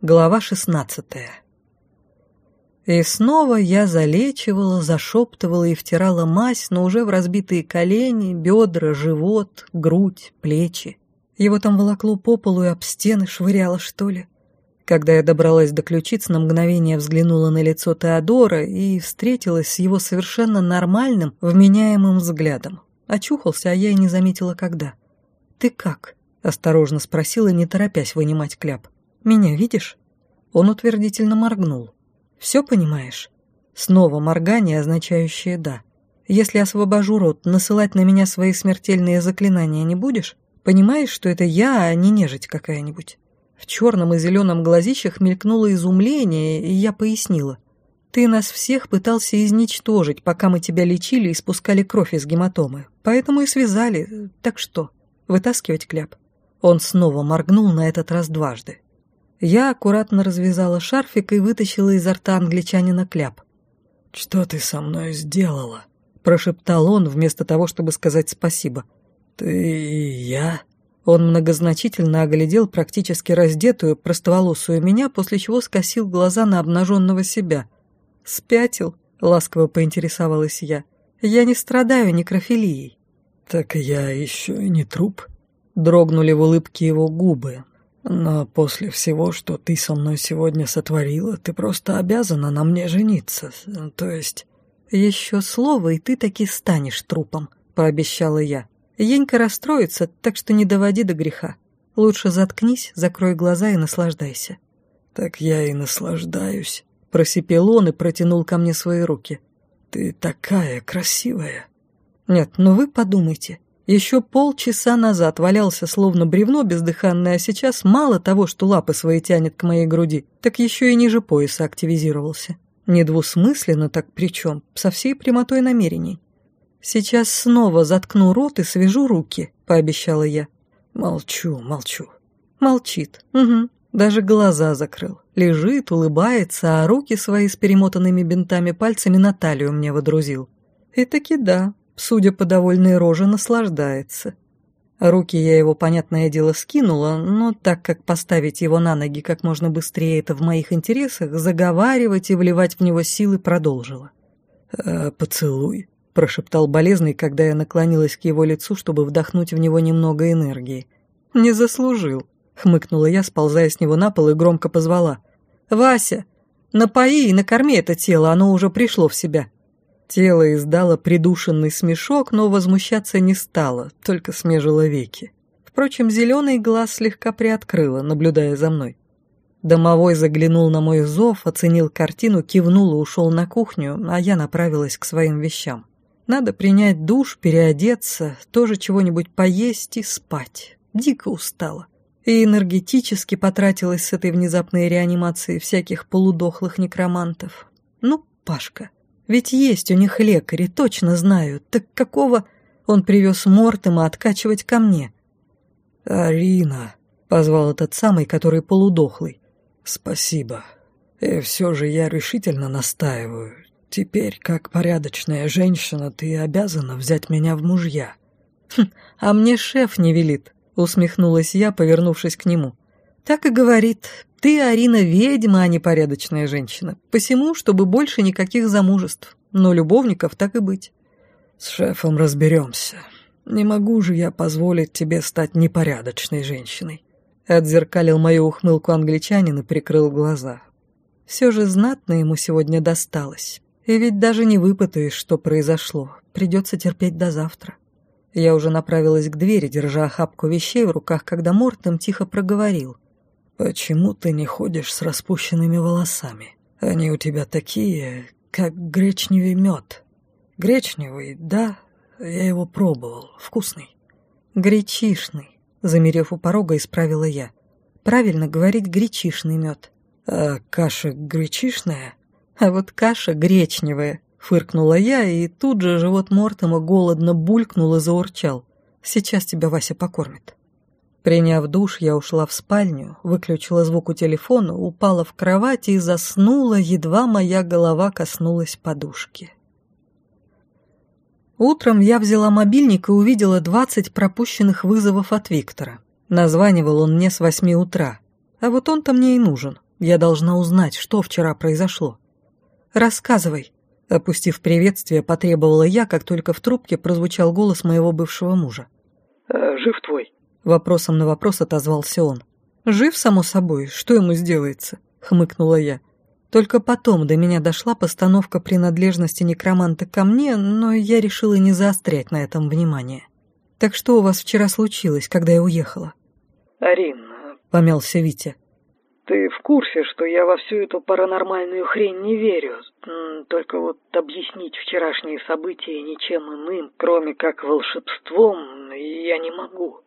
Глава шестнадцатая. И снова я залечивала, зашептывала и втирала мазь, но уже в разбитые колени, бедра, живот, грудь, плечи. Его там волокло по полу и об стены швыряло, что ли. Когда я добралась до ключиц, на мгновение взглянула на лицо Теодора и встретилась с его совершенно нормальным, вменяемым взглядом. Очухался, а я и не заметила, когда. «Ты как?» — осторожно спросила, не торопясь вынимать кляп. «Меня видишь?» Он утвердительно моргнул. Все понимаешь? Снова моргание, означающее «да». Если освобожу рот, насылать на меня свои смертельные заклинания не будешь? Понимаешь, что это я, а не нежить какая-нибудь? В черном и зеленом глазищах мелькнуло изумление, и я пояснила. Ты нас всех пытался изничтожить, пока мы тебя лечили и спускали кровь из гематомы. Поэтому и связали. Так что, вытаскивать кляп? Он снова моргнул на этот раз дважды. Я аккуратно развязала шарфик и вытащила изо рта англичанина кляп. «Что ты со мной сделала?» — прошептал он, вместо того, чтобы сказать спасибо. «Ты и я?» Он многозначительно оглядел практически раздетую, простоволосую меня, после чего скосил глаза на обнаженного себя. «Спятил?» — ласково поинтересовалась я. «Я не страдаю некрофилией». «Так я еще и не труп?» Дрогнули в улыбке его губы, но после всего, что ты со мной сегодня сотворила, ты просто обязана на мне жениться. То есть... Еще слово, и ты таки станешь трупом, пообещала я. Енька расстроится, так что не доводи до греха. Лучше заткнись, закрой глаза и наслаждайся. Так я и наслаждаюсь. Просипел он и протянул ко мне свои руки. Ты такая красивая. Нет, ну вы подумайте. Еще полчаса назад валялся словно бревно бездыханное, а сейчас мало того, что лапы свои тянет к моей груди, так еще и ниже пояса активизировался. Недвусмысленно так причем, со всей прямотой намерений. «Сейчас снова заткну рот и свяжу руки», — пообещала я. «Молчу, молчу». Молчит. Угу. Даже глаза закрыл. Лежит, улыбается, а руки свои с перемотанными бинтами пальцами на талию мне водрузил. И таки да, судя по довольной роже, наслаждается. Руки я его, понятное дело, скинула, но так как поставить его на ноги как можно быстрее это в моих интересах, заговаривать и вливать в него силы продолжила. «Э, «Поцелуй», — прошептал болезный, когда я наклонилась к его лицу, чтобы вдохнуть в него немного энергии. «Не заслужил», — хмыкнула я, сползая с него на пол и громко позвала. «Вася, напои и накорми это тело, оно уже пришло в себя». Тело издало придушенный смешок, но возмущаться не стало, только смежила веки. Впрочем, зеленый глаз слегка приоткрыла, наблюдая за мной. Домовой заглянул на мой зов, оценил картину, кивнул и ушел на кухню, а я направилась к своим вещам. Надо принять душ, переодеться, тоже чего-нибудь поесть и спать. Дико устала. И энергетически потратилась с этой внезапной реанимацией всяких полудохлых некромантов. Ну, Пашка, ведь есть у них лекари, точно знаю. Так какого он привез Мортема откачивать ко мне? «Арина», — позвал этот самый, который полудохлый. «Спасибо. И все же я решительно настаиваю. Теперь, как порядочная женщина, ты обязана взять меня в мужья». «Хм, а мне шеф не велит», — усмехнулась я, повернувшись к нему. «Так и говорит. Ты, Арина, ведьма, а не порядочная женщина. Посему, чтобы больше никаких замужеств. Но любовников так и быть. С шефом разберемся. Не могу же я позволить тебе стать непорядочной женщиной. Отзеркалил мою ухмылку англичанин и прикрыл глаза. Все же знатно ему сегодня досталось. И ведь даже не выпытаешь, что произошло. Придется терпеть до завтра. Я уже направилась к двери, держа охапку вещей в руках, когда Мортем тихо проговорил — «Почему ты не ходишь с распущенными волосами? Они у тебя такие, как гречневый мед. Гречневый, да, я его пробовал, вкусный». «Гречишный», — замерев у порога, исправила я. «Правильно говорить гречишный мед». «А каша гречишная?» «А вот каша гречневая», — фыркнула я, и тут же живот Мортема голодно булькнул и заурчал. «Сейчас тебя Вася покормит». Приняв душ, я ушла в спальню, выключила звук у телефона, упала в кровать и заснула, едва моя голова коснулась подушки. Утром я взяла мобильник и увидела 20 пропущенных вызовов от Виктора. Названивал он мне с восьми утра. А вот он-то мне и нужен. Я должна узнать, что вчера произошло. Рассказывай. Опустив приветствие, потребовала я, как только в трубке прозвучал голос моего бывшего мужа. «Э, «Жив твой?» Вопросом на вопрос отозвался он. «Жив, само собой, что ему сделается?» — хмыкнула я. Только потом до меня дошла постановка принадлежности некроманта ко мне, но я решила не заострять на этом внимание. «Так что у вас вчера случилось, когда я уехала?» «Арин», — помялся Витя. «Ты в курсе, что я во всю эту паранормальную хрень не верю? Только вот объяснить вчерашние события ничем иным, кроме как волшебством, я не могу.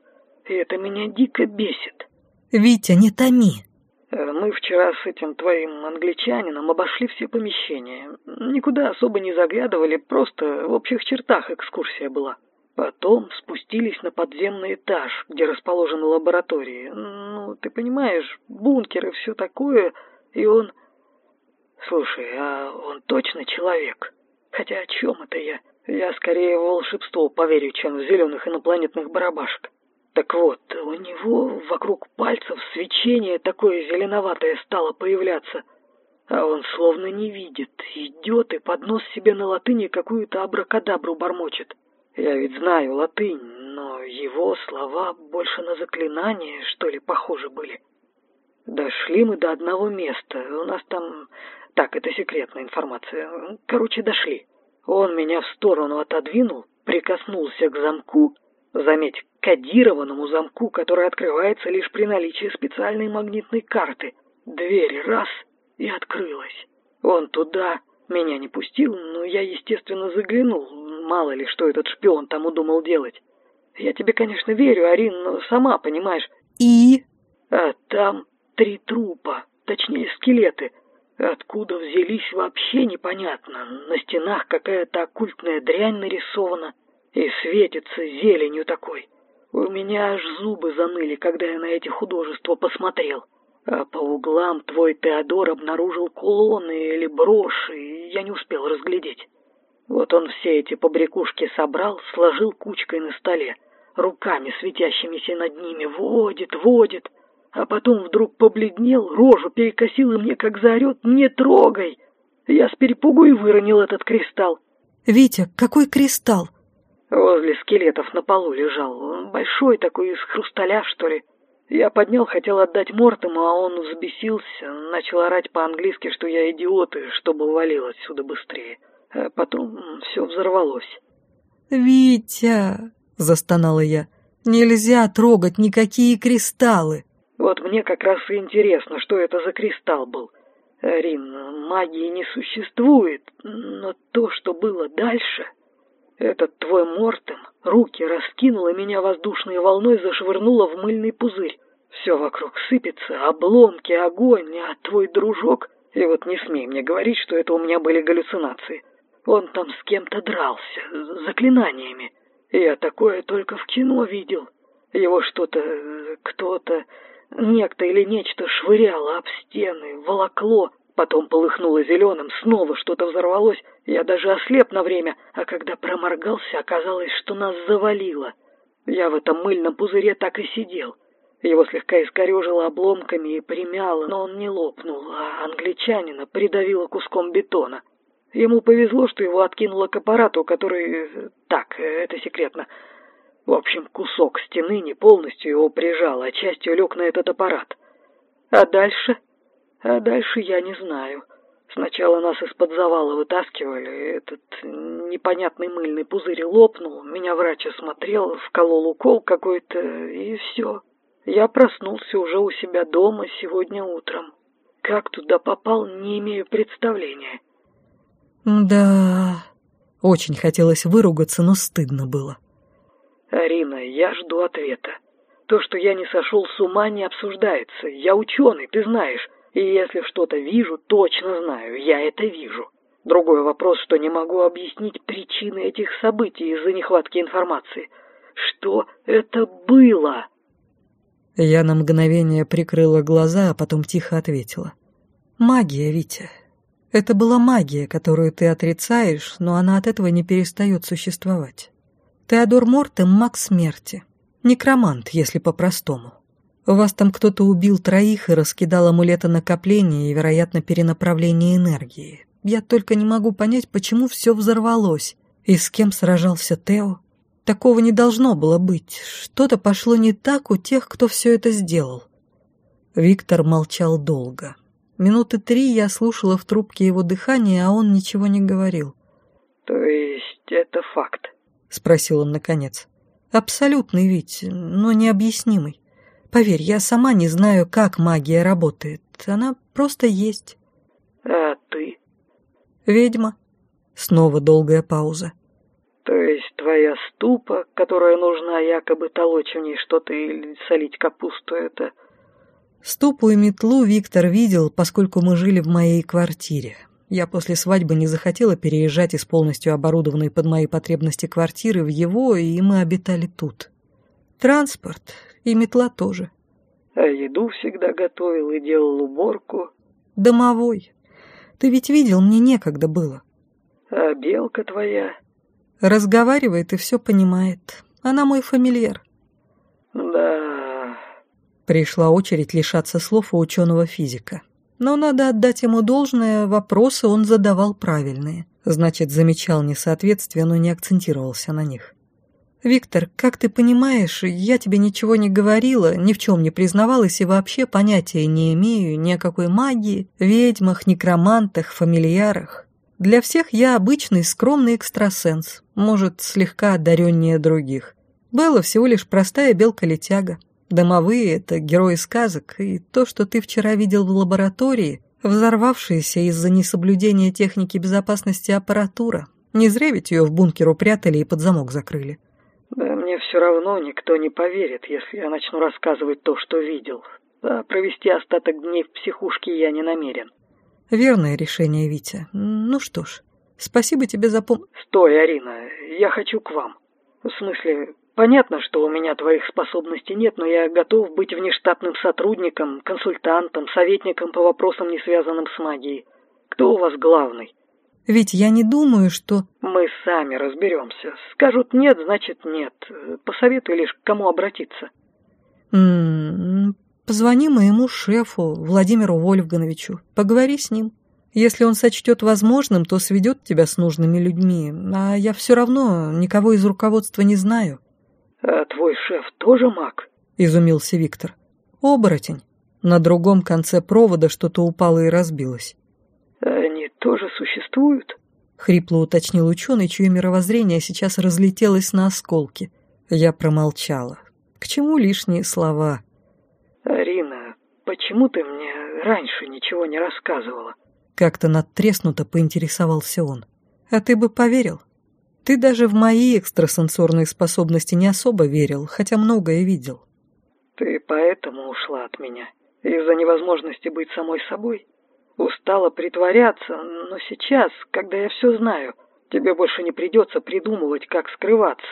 И это меня дико бесит». «Витя, не томи!» Э, мы вчера с этим твоим англичанином обошли все помещения. Никуда особо не заглядывали, просто в общих чертах экскурсия была. Потом спустились на подземный этаж, где расположены лаборатории. Ну, ты понимаешь, бункер и все такое, и он... Слушай, а он точно человек? Хотя о чем это я? Я скорее в волшебство поверю, чем в зеленых инопланетных барабашек. Так вот, у него вокруг пальцев свечение такое зеленоватое стало появляться, а он словно не видит, идет и под нос себе на латыни какую-то абракадабру бормочет. Я ведь знаю латынь, но его слова больше на заклинание, что ли, похожи были. Дошли мы до одного места, у нас там... Так, это секретная информация. Короче, дошли. Он меня в сторону отодвинул, прикоснулся к замку, Заметь, кодированному замку, который открывается лишь при наличии специальной магнитной карты. Дверь раз и открылась. Он туда меня не пустил, но я, естественно, заглянул. Мало ли, что этот шпион там удумал делать. Я тебе, конечно, верю, Арин, но сама понимаешь. И? А там три трупа, точнее скелеты. Откуда взялись вообще непонятно. На стенах какая-то оккультная дрянь нарисована и светится зеленью такой. У меня аж зубы заныли, когда я на эти художества посмотрел. А по углам твой Теодор обнаружил кулоны или броши, и я не успел разглядеть. Вот он все эти побрякушки собрал, сложил кучкой на столе, руками светящимися над ними, водит, водит, а потом вдруг побледнел, рожу перекосил и мне как заорет «Не трогай!» Я с перепугу и выронил этот кристалл. «Витя, какой кристалл?» Возле скелетов на полу лежал. Большой такой, из хрусталя, что ли. Я поднял, хотел отдать Мортему, а он взбесился, начал орать по-английски, что я идиот и чтобы валил отсюда быстрее. А потом все взорвалось. «Витя!» — застонала я. «Нельзя трогать никакие кристаллы!» Вот мне как раз и интересно, что это за кристалл был. Рин, магии не существует, но то, что было дальше... Этот твой Мортем руки раскинул и меня воздушной волной зашвырнуло в мыльный пузырь. Все вокруг сыпется, обломки, огонь, а твой дружок... И вот не смей мне говорить, что это у меня были галлюцинации. Он там с кем-то дрался, с заклинаниями. Я такое только в кино видел. Его что-то, кто-то, некто или нечто швыряло об стены, волокло, Потом полыхнуло зеленым, снова что-то взорвалось. Я даже ослеп на время, а когда проморгался, оказалось, что нас завалило. Я в этом мыльном пузыре так и сидел. Его слегка искорежило обломками и примяло, но он не лопнул, а англичанина придавило куском бетона. Ему повезло, что его откинуло к аппарату, который... Так, это секретно. В общем, кусок стены не полностью его прижал, а частью лег на этот аппарат. А дальше а дальше я не знаю. Сначала нас из-под завала вытаскивали, этот непонятный мыльный пузырь лопнул, меня врач осмотрел, вколол укол какой-то, и все. Я проснулся уже у себя дома сегодня утром. Как туда попал, не имею представления. Да, очень хотелось выругаться, но стыдно было. Арина, я жду ответа. То, что я не сошел с ума, не обсуждается. Я ученый, ты знаешь. И если что-то вижу, точно знаю, я это вижу. Другой вопрос, что не могу объяснить причины этих событий из-за нехватки информации. Что это было? Я на мгновение прикрыла глаза, а потом тихо ответила. Магия, Витя. Это была магия, которую ты отрицаешь, но она от этого не перестает существовать. Теодор Мортем — маг смерти. Некромант, если по-простому. У вас там кто-то убил троих и раскидал амулеты накопления и, вероятно, перенаправление энергии. Я только не могу понять, почему все взорвалось. И с кем сражался Тео? Такого не должно было быть. Что-то пошло не так у тех, кто все это сделал. Виктор молчал долго. Минуты три я слушала в трубке его дыхание, а он ничего не говорил. «То есть это факт?» — спросил он наконец. «Абсолютный ведь, но необъяснимый. Поверь, я сама не знаю, как магия работает. Она просто есть». «А ты?» «Ведьма». Снова долгая пауза. «То есть твоя ступа, которая нужна якобы толочь в ней что-то или солить капусту, это...» Ступу и метлу Виктор видел, поскольку мы жили в моей квартире. Я после свадьбы не захотела переезжать из полностью оборудованной под мои потребности квартиры в его, и мы обитали тут. Транспорт и метла тоже. А еду всегда готовил и делал уборку. Домовой. Ты ведь видел, мне некогда было. А белка твоя? Разговаривает и все понимает. Она мой фамильяр. Да. Пришла очередь лишаться слов у ученого-физика. Но надо отдать ему должное, вопросы он задавал правильные. Значит, замечал несоответствия, но не акцентировался на них. «Виктор, как ты понимаешь, я тебе ничего не говорила, ни в чем не признавалась и вообще понятия не имею ни о какой магии, ведьмах, некромантах, фамильярах. Для всех я обычный скромный экстрасенс, может, слегка одареннее других. Белла всего лишь простая белка-летяга. Домовые — это герои сказок, и то, что ты вчера видел в лаборатории, взорвавшаяся из-за несоблюдения техники безопасности аппаратура. Не зря ведь ее в бункер упрятали и под замок закрыли. Да мне все равно никто не поверит, если я начну рассказывать то, что видел. А провести остаток дней в психушке я не намерен. Верное решение, Витя. Ну что ж, спасибо тебе за пом... Стой, Арина, я хочу к вам. В смысле, понятно, что у меня твоих способностей нет, но я готов быть внештатным сотрудником, консультантом, советником по вопросам, не связанным с магией. Кто у вас главный? Ведь я не думаю, что... Мы сами разберемся. Скажут нет, значит нет. Посоветуй лишь, к кому обратиться. М -м, позвони моему шефу, Владимиру Вольфгановичу. Поговори с ним. Если он сочтет возможным, то сведет тебя с нужными людьми. А я все равно никого из руководства не знаю. А твой шеф тоже маг? Изумился Виктор. Оборотень. На другом конце провода что-то упало и разбилось. Тоже существуют? Хрипло уточнил ученый, чье мировоззрение сейчас разлетелось на осколки. Я промолчала. К чему лишние слова? Арина, почему ты мне раньше ничего не рассказывала? Как-то надтреснуто поинтересовался он. А ты бы поверил? Ты даже в мои экстрасенсорные способности не особо верил, хотя многое видел. Ты поэтому ушла от меня? Из-за невозможности быть самой собой? Устала притворяться, но сейчас, когда я все знаю, тебе больше не придется придумывать, как скрываться.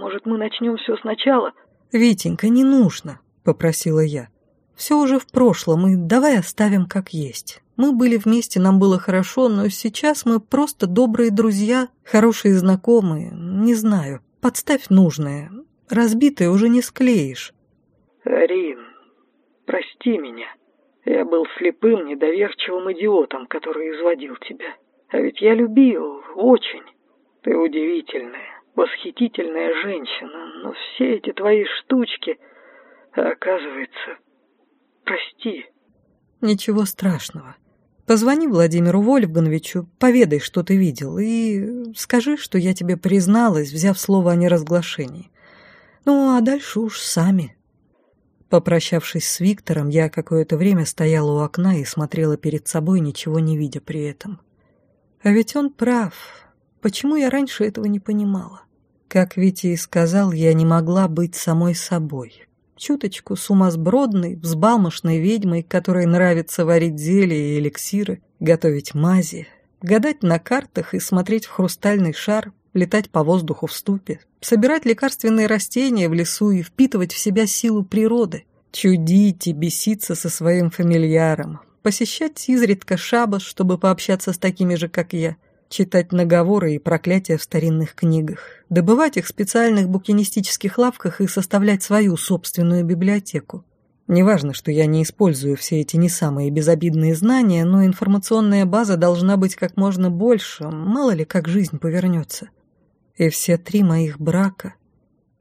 Может, мы начнем все сначала? Витенька, не нужно, попросила я. Все уже в прошлом, и давай оставим как есть. Мы были вместе, нам было хорошо, но сейчас мы просто добрые друзья, хорошие знакомые, не знаю. Подставь нужное. Разбитое уже не склеишь. Рин, прости меня. Я был слепым, недоверчивым идиотом, который изводил тебя. А ведь я любил, очень. Ты удивительная, восхитительная женщина, но все эти твои штучки, оказывается, прости. Ничего страшного. Позвони Владимиру Вольфгановичу, поведай, что ты видел, и скажи, что я тебе призналась, взяв слово о неразглашении. Ну, а дальше уж сами. Попрощавшись с Виктором, я какое-то время стояла у окна и смотрела перед собой, ничего не видя при этом. А ведь он прав. Почему я раньше этого не понимала? Как Витя и сказал, я не могла быть самой собой. Чуточку сумасбродной, взбалмошной ведьмой, которой нравится варить зелья и эликсиры, готовить мази, гадать на картах и смотреть в хрустальный шар, летать по воздуху в ступе, собирать лекарственные растения в лесу и впитывать в себя силу природы, чудить и беситься со своим фамильяром, посещать изредка шабаш, чтобы пообщаться с такими же, как я, читать наговоры и проклятия в старинных книгах, добывать их в специальных букинистических лавках и составлять свою собственную библиотеку. Неважно, что я не использую все эти не самые безобидные знания, но информационная база должна быть как можно больше, мало ли как жизнь повернется. И все три моих брака.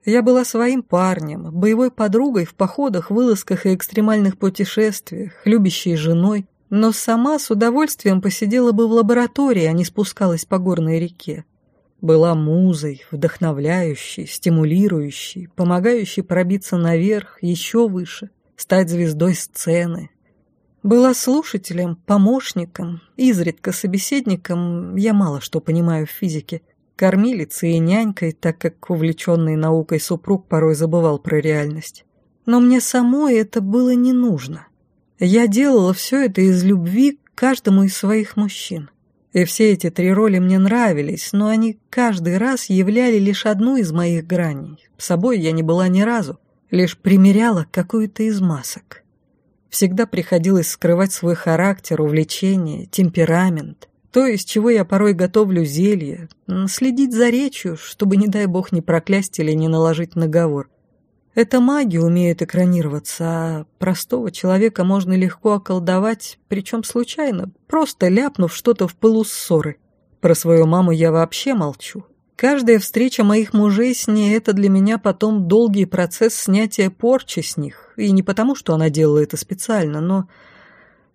Я была своим парнем, боевой подругой в походах, вылазках и экстремальных путешествиях, любящей женой, но сама с удовольствием посидела бы в лаборатории, а не спускалась по горной реке. Была музой, вдохновляющей, стимулирующей, помогающей пробиться наверх, еще выше — стать звездой сцены. Была слушателем, помощником, изредка собеседником, я мало что понимаю в физике, кормилицей и нянькой, так как увлеченный наукой супруг порой забывал про реальность. Но мне самой это было не нужно. Я делала все это из любви к каждому из своих мужчин. И все эти три роли мне нравились, но они каждый раз являли лишь одну из моих граней. С собой я не была ни разу лишь примеряла какую-то из масок. Всегда приходилось скрывать свой характер, увлечение, темперамент, то, из чего я порой готовлю зелье, следить за речью, чтобы, не дай бог, не проклясть или не наложить наговор. Эта магия умеет экранироваться, а простого человека можно легко околдовать, причем случайно, просто ляпнув что-то в пылу ссоры. Про свою маму я вообще молчу. Каждая встреча моих мужей с ней – это для меня потом долгий процесс снятия порчи с них. И не потому, что она делала это специально, но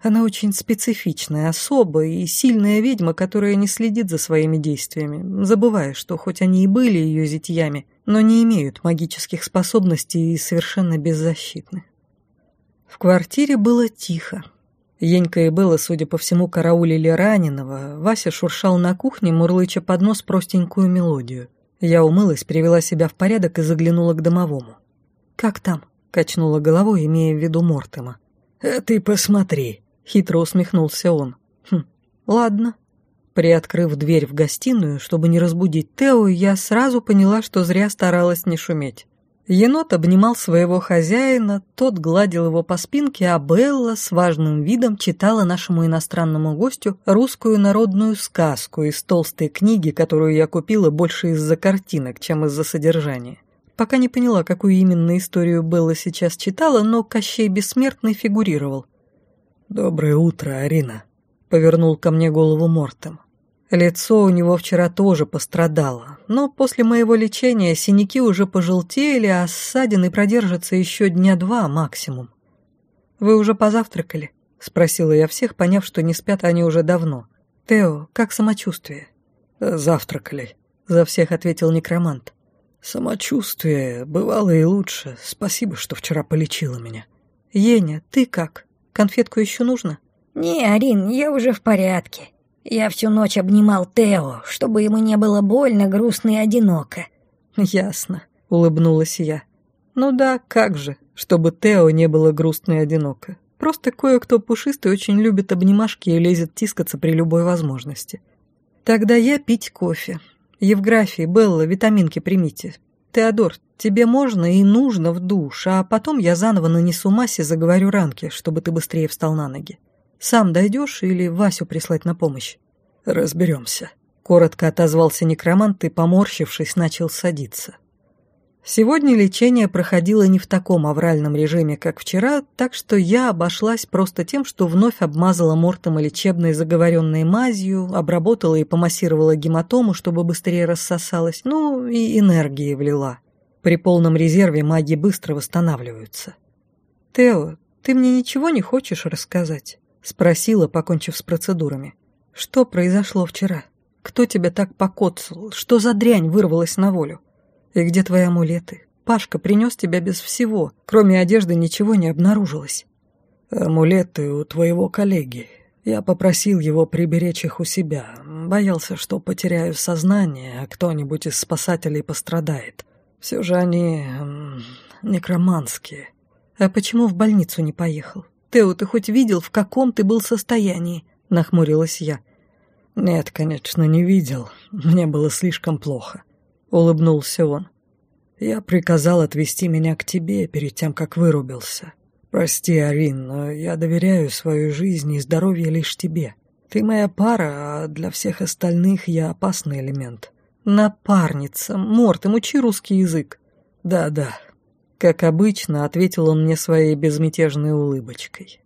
она очень специфичная, особая и сильная ведьма, которая не следит за своими действиями, забывая, что хоть они и были ее зятьями, но не имеют магических способностей и совершенно беззащитны. В квартире было тихо. Енька и Белла, судя по всему, караулили раненого. Вася шуршал на кухне, мурлыча под нос простенькую мелодию. Я умылась, привела себя в порядок и заглянула к домовому. «Как там?» — качнула головой, имея в виду Мортема. «А ты посмотри!» — хитро усмехнулся он. «Хм, ладно». Приоткрыв дверь в гостиную, чтобы не разбудить Тео, я сразу поняла, что зря старалась не шуметь. Енот обнимал своего хозяина, тот гладил его по спинке, а Белла с важным видом читала нашему иностранному гостю русскую народную сказку из толстой книги, которую я купила больше из-за картинок, чем из-за содержания. Пока не поняла, какую именно историю Белла сейчас читала, но Кощей Бессмертный фигурировал. «Доброе утро, Арина», — повернул ко мне голову Мортем. Лицо у него вчера тоже пострадало, но после моего лечения синяки уже пожелтели, а ссадины продержатся еще дня два максимум. «Вы уже позавтракали?» — спросила я всех, поняв, что не спят они уже давно. «Тео, как самочувствие?» «Завтракали», — за всех ответил некромант. «Самочувствие бывало и лучше. Спасибо, что вчера полечила меня». «Еня, ты как? Конфетку еще нужно?» «Не, Арин, я уже в порядке. Я всю ночь обнимал Тео, чтобы ему не было больно, грустно и одиноко. Ясно, улыбнулась я. Ну да, как же, чтобы Тео не было грустно и одиноко. Просто кое-кто пушистый очень любит обнимашки и лезет тискаться при любой возможности. Тогда я пить кофе. Евграфии, Белла, витаминки примите. Теодор, тебе можно и нужно в душ, а потом я заново нанесу массе, заговорю ранки, чтобы ты быстрее встал на ноги. Сам дойдешь или Васю прислать на помощь?» «Разберемся», — коротко отозвался некромант и, поморщившись, начал садиться. Сегодня лечение проходило не в таком авральном режиме, как вчера, так что я обошлась просто тем, что вновь обмазала Мортома лечебной заговоренной мазью, обработала и помассировала гематому, чтобы быстрее рассосалась, ну и энергии влила. При полном резерве маги быстро восстанавливаются. «Тео, ты мне ничего не хочешь рассказать?» Спросила, покончив с процедурами. «Что произошло вчера? Кто тебя так покоцал? Что за дрянь вырвалась на волю? И где твои амулеты? Пашка принес тебя без всего. Кроме одежды ничего не обнаружилось». «Амулеты у твоего коллеги. Я попросил его приберечь их у себя. Боялся, что потеряю сознание, а кто-нибудь из спасателей пострадает. Все же они... некроманские». «А почему в больницу не поехал? «Тео, ты хоть видел, в каком ты был состоянии?» — нахмурилась я. «Нет, конечно, не видел. Мне было слишком плохо», — улыбнулся он. «Я приказал отвезти меня к тебе перед тем, как вырубился. Прости, Арин, но я доверяю свою жизнь и здоровье лишь тебе. Ты моя пара, а для всех остальных я опасный элемент». «Напарница. Морт, учи русский язык». «Да-да». Как обычно, ответил он мне своей безмятежной улыбочкой.